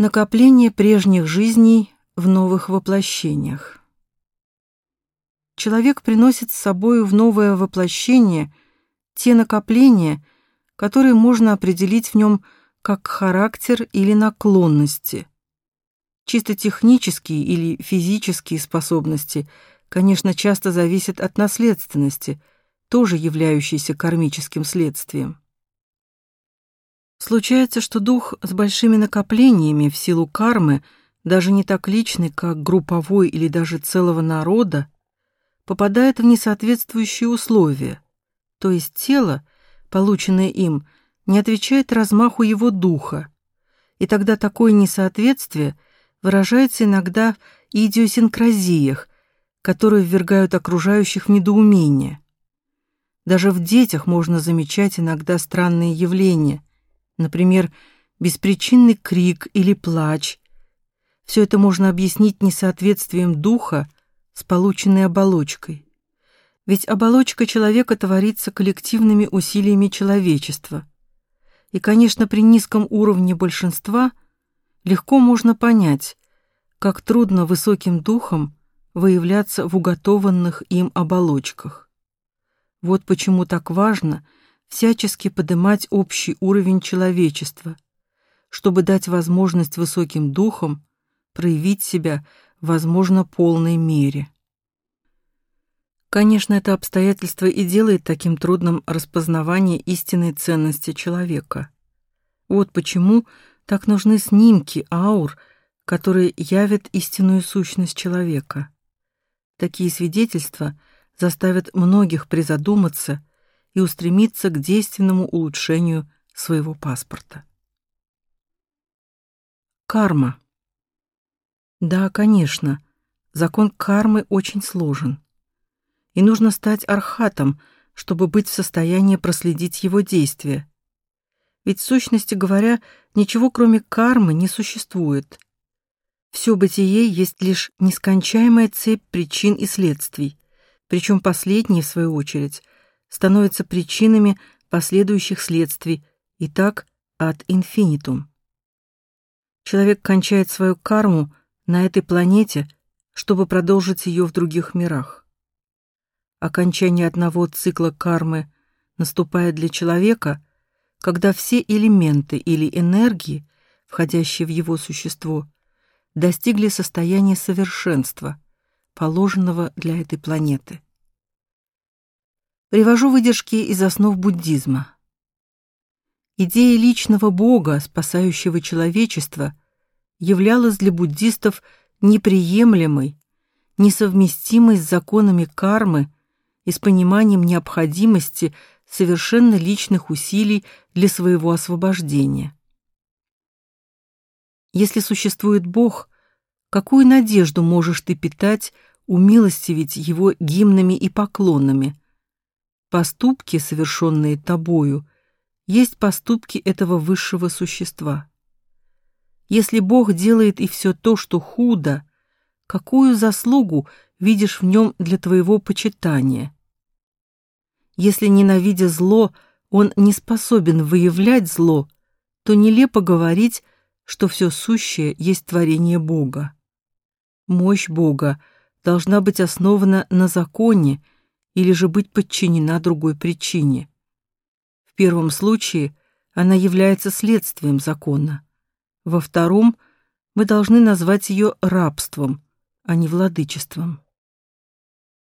Накопление прежних жизней в новых воплощениях. Человек приносит с собой в новое воплощение те накопления, которые можно определить в нем как характер или наклонности. Чисто технические или физические способности, конечно, часто зависят от наследственности, тоже являющейся кармическим следствием. Случается, что дух с большими накоплениями в силу кармы, даже не так личный, как групповой или даже целого народа, попадает в несоответствующие условия, то есть тело, полученное им, не отвечает размаху его духа, и тогда такое несоответствие выражается иногда в идиосинкразиях, которые ввергают окружающих в недоумение. Даже в детях можно замечать иногда странные явления – Например, беспричинный крик или плач. Все это можно объяснить несоответствием духа с полученной оболочкой. Ведь оболочка человека творится коллективными усилиями человечества. И, конечно, при низком уровне большинства легко можно понять, как трудно высоким духом выявляться в уготованных им оболочках. Вот почему так важно – всячески поднимать общий уровень человечества, чтобы дать возможность высоким духам проявить себя, возможно, полной мере. Конечно, это обстоятельство и делает таким трудным распознавание истинной ценности человека. Вот почему так нужны снимки аур, которые явят истинную сущность человека. Такие свидетельства заставят многих призадуматься и устремиться к действенному улучшению своего паспорта. Карма. Да, конечно, закон кармы очень сложен. И нужно стать архатом, чтобы быть в состоянии проследить его действия. Ведь в сущности говоря, ничего кроме кармы не существует. Все бытие есть лишь нескончаемая цепь причин и следствий, причем последние, в свою очередь, становятся причинами последующих следствий, и так ad infinitum. Человек кончает свою карму на этой планете, чтобы продолжить ее в других мирах. Окончание одного цикла кармы наступает для человека, когда все элементы или энергии, входящие в его существо, достигли состояния совершенства, положенного для этой планеты. Привожу выдержки из основ буддизма. Идея личного бога, спасающего человечество, являлась для буддистов неприемлемой, несовместимой с законами кармы и с пониманием необходимости совершенно личных усилий для своего освобождения. Если существует Бог, какую надежду можешь ты питать, умилостивить его гимнами и поклонами – Поступки, совершенные тобою, есть поступки этого высшего существа. Если Бог делает и все то, что худо, какую заслугу видишь в нем для твоего почитания? Если, ненавидя зло, он не способен выявлять зло, то нелепо говорить, что все сущее есть творение Бога. Мощь Бога должна быть основана на законе, или же быть подчинена другой причине. В первом случае она является следствием закона. Во втором мы должны назвать ее рабством, а не владычеством.